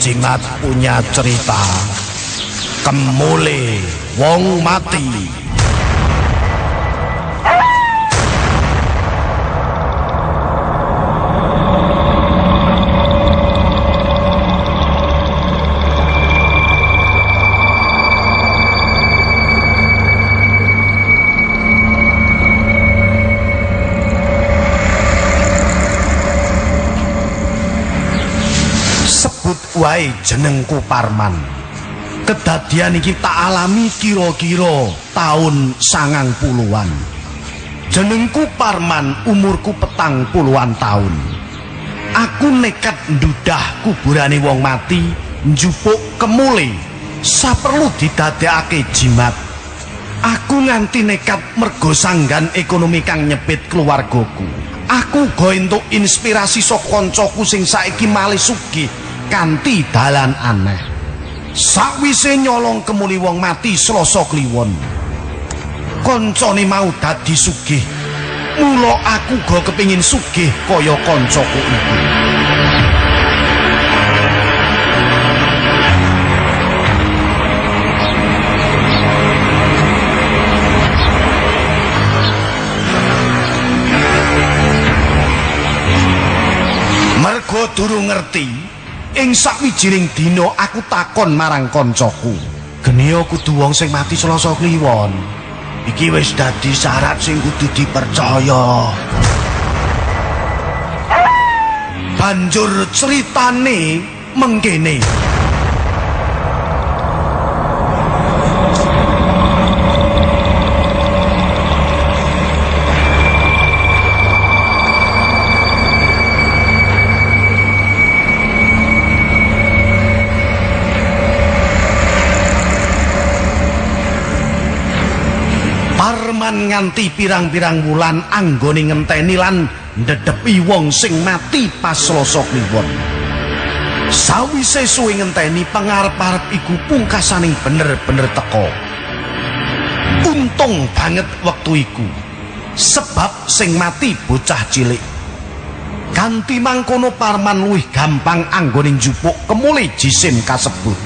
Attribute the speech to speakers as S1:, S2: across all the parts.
S1: Jimat punya cerita. Kemule Wong Mati wae jenengku Parman. Kedadian iki tak alami kira-kira tahun sangang puluhan. Jenengku Parman umurku petang puluhan tahun. Aku nekat ndudah kuburane wong mati njupuk kemule. Saperlu didadekake jimat. Aku nganti nekat mergo sanggan ekonomi kang nyepit keluargaku. Aku go entuk inspirasi saka kancaku sing saiki malih sugih kanthi dalan aneh. Sakwise nyolong kemuli wong mati Selasa kliwon. Kancane mau dadi sugih. Mula aku go kepingin sugih kaya kancaku. Mergo durung ngerti, ing sakwijining dina aku takon marang kancaku. Geniya kudu wong sing mati Selasa kliwon. Iki wis dadi syarat sing kudu dipercaya. Banjur ceritane mengkene. Parman nganti pirang-pirang wulan anggone ngenteni lan ndedhepi wong sing mati pas Selasa kliwon. Sawise suwe ngenteni pangarep-arep iku pungkasaning bener-bener teko. Untung banget wektu iku. Sebab sing mati bocah cilik. Kanthi mangkono Parman luwih gampang anggone njupuk kemuli jisim kasebut.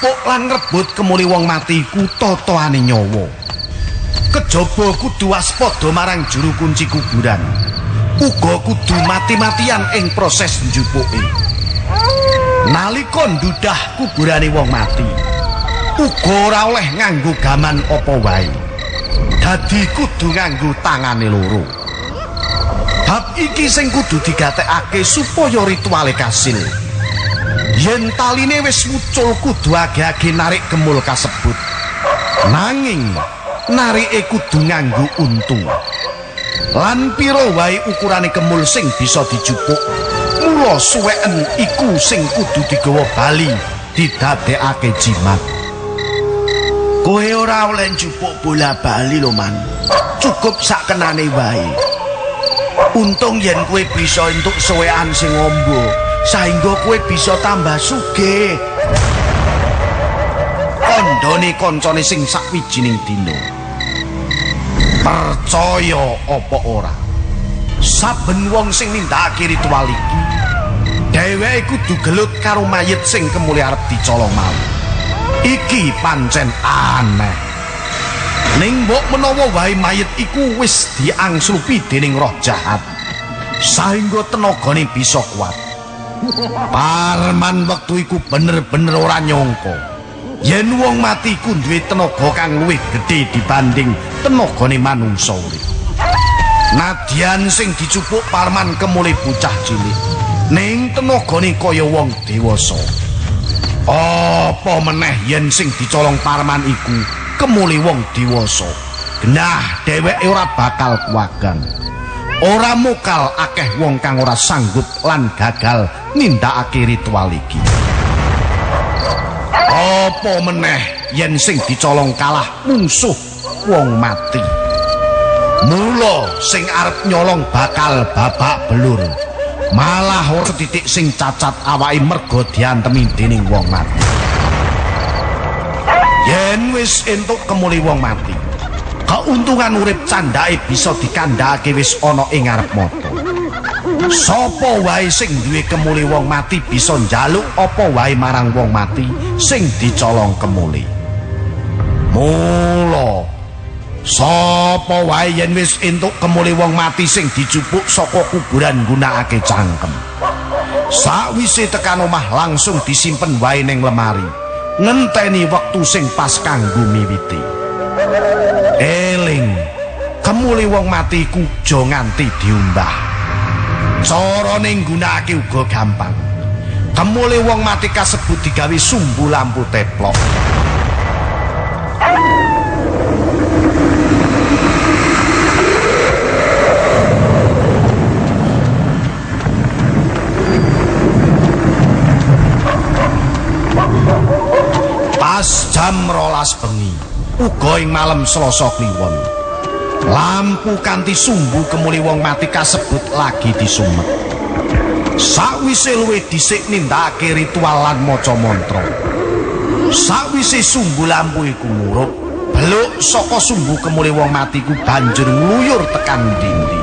S1: Njupuk lan ngrebut kemuli wong mati ku totoane nyawa. Kejaba kudu waspada marang juru kunci kuburan. Uga kudu mati-matian ing proses njupuke. Nalika ndudah kuburane wong mati, uga ora oleh nganggo gaman apa wae. Dadi kudu nganggo tangane loro. Bab iki sing kudu digatekake supaya rituale kasil. Yen taline wis mucul kudu age-age narik kemul kasebut. Nanging narike kudu nganggo untu lan pira wae ukurane kemul sing bisa dijupuk mula suweken iku sing kudu digawa bali didadekake jimat. Kowe ora oleh njupuk bola bali lho man. Cukup sak kenane wae. Untung yen kowe bisa entuk suwean sing ombo saingga kowe bisa tambah sugih. Kandhane kancane sing sakwijining dina. Percaya apa ora? Saben wong sing nindakake ritual iki dheweke kudu gelut karo mayit sing kemuli arep dicolong mau. Iki pancen aneh. ning mbok menawa wae mayit iku wis diangslupi dening roh jahat sahingga tenagane bisa kuat Parman wektu iku bener-bener ora nyangka yen wong mati ku duwe tenaga kang luwih gedhe dibanding tenagane manungsa urip. Nadyan sing dicupuk Parman kemuli bocah cilik. Ning tenagane kaya wong dewasa. Apa meneh yen sing dicolong Parman iku kemuli wong dewasa? Genah dheweke ora bakal kuwagan ora mokal akeh wong kang ora sanggup lan gagal nindakake ritual iki. Apa meneh yen sing dicolong kalah musuh wong mati? Mula sing arep nyolong bakal babak belur. Malah ora titik sing cacat awake mergo diantemi dening wong mati. Yen wis entuk kemuli wong mati keuntungan urip candake bisa dikandhake wis ana ing ngarep mata. Sapa wae sing duwe kemuli wong mati bisa njaluk apa wae marang wong mati sing dicolong kemuli? Mula. Sapa wae yen wis entuk kemuli wong mati sing dicupuk saka kuburan gunakake cangkem? Sakwise tekan omah langsung disimpen wae ning lemari ngenteni wektu sing pas kanggo miwiti. Eling, kemuli wong mati ku aja nganti diumbah. Carane nggunakake uga gampang. Kemuli wong mati kasebut digawe sumbu lampu teplok. Pas jam rolas bengi, uga ing malam selasa kliwon. Lampu kanthi sumbu kemuli wong mati kasebut lagi disumet. Sakwise luwih dhisik nindakake ritual lan maca mantra. Sakwise sumbu lampu iku murup, beluk saka sumbu kemuli wong mati ku banjur ngluyur tekan dindi.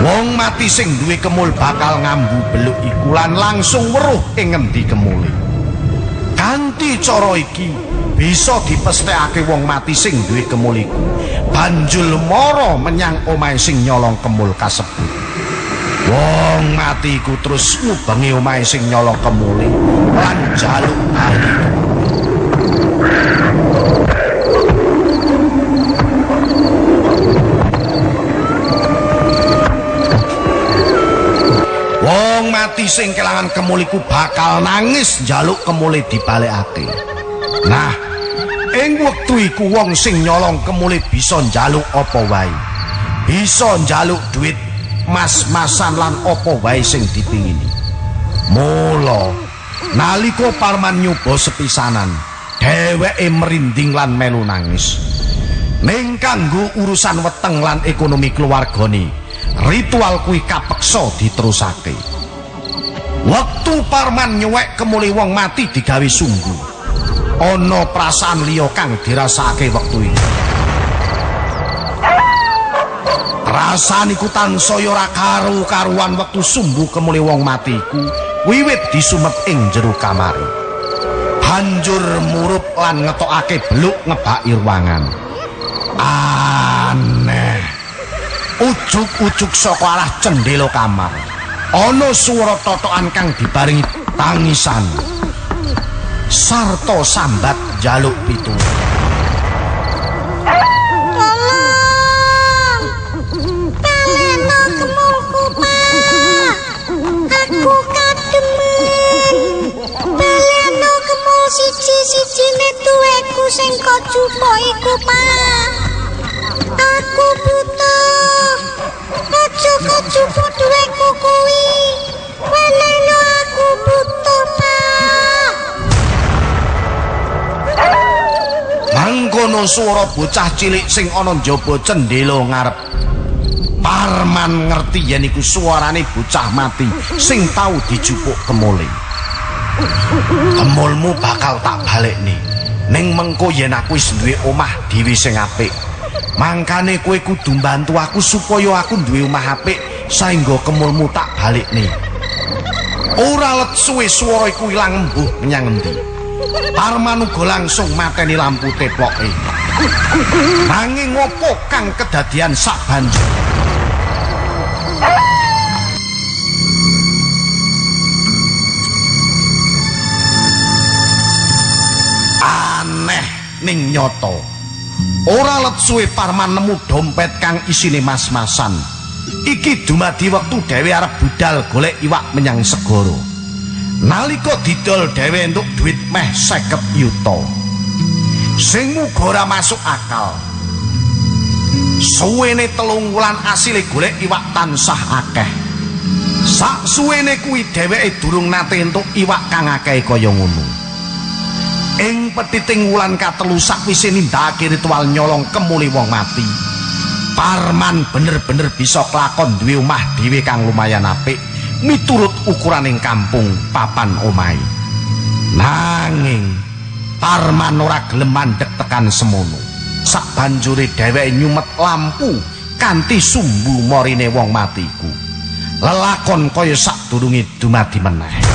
S1: Wong mati sing duwe kemul bakal ngambu beluk iku lan langsung weruh ing ngendi kemuli. Kanthi cara iki bisa dipesthekake wong mati sing duwe kemuliku banjul mara menyang omahe sing nyolong kemul kasebut. Wong mati iku terus ngubengi omahe sing nyolong kemuli lan jaluk bali Mati sing kelangan kemuliku bakal nangis njaluk kemuli dibalekake. Nah, ing wektu iku wong sing nyolong kemuli bisa njaluk apa wae. Bisa njaluk duit mas-masan lan apa wae sing dipingini. Mula nalika Parman nyoba sepisanan, dheweke merinding lan melu nangis. Ning kanggo urusan weteng lan ekonomi keluargane, ritual kuwi kapeksa diterusake. Wektu Parman nyuwek kemuli wong mati digawe sungguh. Ana perasaan liya kang dirasake wektu iki. Rasane iku tansaya ora karu-karuan wektu sumbu kemuli wong mati iku wiwit disumet ing jero kamar. Banjur murup lan ngetokake beluk ngebaki ruangan. Aneh. Ujuk-ujuk saka arah cendela kamar. Ana swara totokan kang dibarengi tangisan. Sarta sambat jaluk pitu.
S2: Tolong! Baleno kemulku, Pak! Aku kademen! Baleno kemul siji-sijine tuweku sing kok jupo iku, Pak!
S1: Swara bocah cilik sing ana njaba cendela ngarep. Parman ngerti yen iku suarane bocah mati sing tau dijupuk kemule. Kemulmu bakal tak balekne. Ning mengko yen aku wis duwe omah dhewe sing apik. Mangkane kowe kudu bantu aku supaya aku duwe omah apik saengga kemulmu tak balekne. Ora let suwe swara iku ilang embuh menyang endi. Parman uga langsung mateni lampu teploke. Nanging ngopo kang kedadian sak banjur? Aneh ning nyoto. Ora let suwe Parman nemu dompet kang isine mas-masan. Iki dumadi wektu dhewe arep budal golek iwak menyang segara. Nalika didol dhewe entuk duit meh 50 yuta. Sing muga ora masuk akal. Suwene telung wulan asile golek iwak tansah akeh. Sak suwene kuwi dheweke durung nate entuk iwak kang akeh kaya ngono. Ing petiting wulan katelu sakwise nindakake ritual nyolong kemuli wong mati. Parman bener-bener bisa kelakon duwe omah dhewe kang lumayan apik miturut ukuraning kampung papan omahe. Nanging Parman ora gelem mandek tekan semono. Sak banjure dheweke nyumet lampu kanthi sumbu morine wong matiku. Lelakon kaya sadurunge dumadi meneh.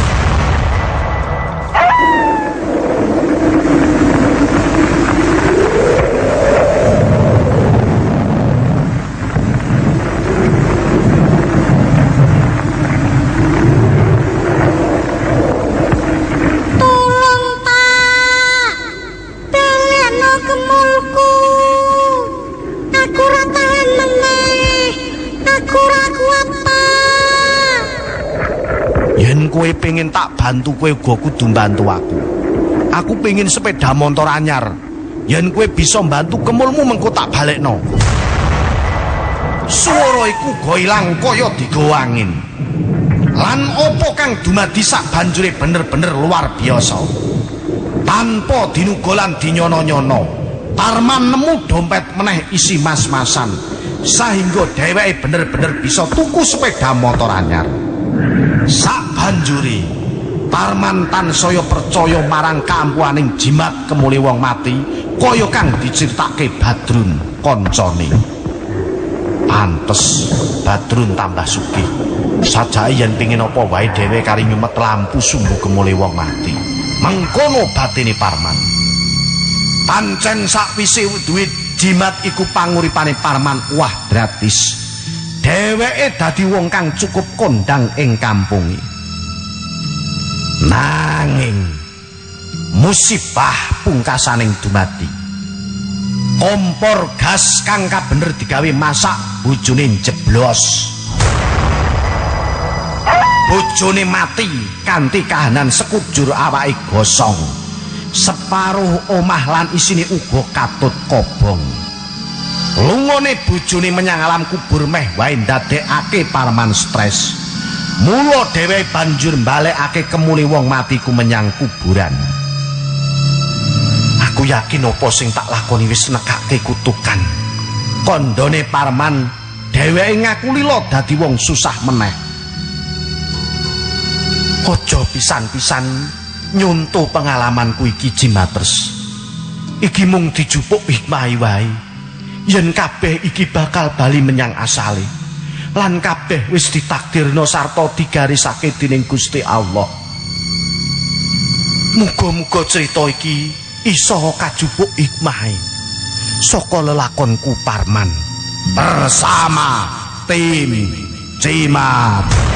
S2: Aku ora kuat, Pak.
S1: Yen kowe pengen tak bantu kowe uga kudu bantu aku. Aku pengen sepeda motor anyar. Yen kowe bisa bantu kemulmu mengko tak balekno. Swara iku go ilang kaya. Lan opo kang dumadi sak banjure bener-bener luar biasa. Tanpa dinugolan dinyono-nyono, Parman nemu dompet meneh isi mas-masan. Sahingga dheweke bener-bener bisa tuku sepeda motor anyar. Sak banjuri Parman tansaya percaya marang kampuaning jimat kemuli wong mati kaya kang diceritake Badrun kancane. Pantes Badrun tambah sugih. Sajake yen pengin apa wae dhewe kari nyumet lampu sumbu kemuli wong mati. Mengkono batine Parman. Pancen sakwise duit jimat iku panguripane Parman wah gratis. Dheweke dadi wong kang cukup kondang ing kampungi. Nanging musibah pungkasaning dumadi. Kompor gas kang kabener digawe masak bojone jeblos. Bojone mati kanthi kahanan sekujur awake gosong. Separuh omah lan isine uga katut kobong. Lungone bojone menyang alam kubur meh wae ndadekake Parman stres. Mula dheweke banjur balekake kemuli wong matiku menyang kuburan. Aku yakin apa sing tak lakoni wis nekake kutukan. Kondone Parman dheweke ngaku lila dadi wong susah meneh. Aja pisan-pisan nyuntuh pengalamanku iki Jimatres. Iki mung dijupuk hikmah wae. Yen kabeh iki bakal bali menyang asale. Lan kabeh wis ditakdirno sarta digarisake dening Gusti Allah. Muga-muga cerita iki isa kajupuk hikmahe saka lelakonku Parman bersama tim Cimat.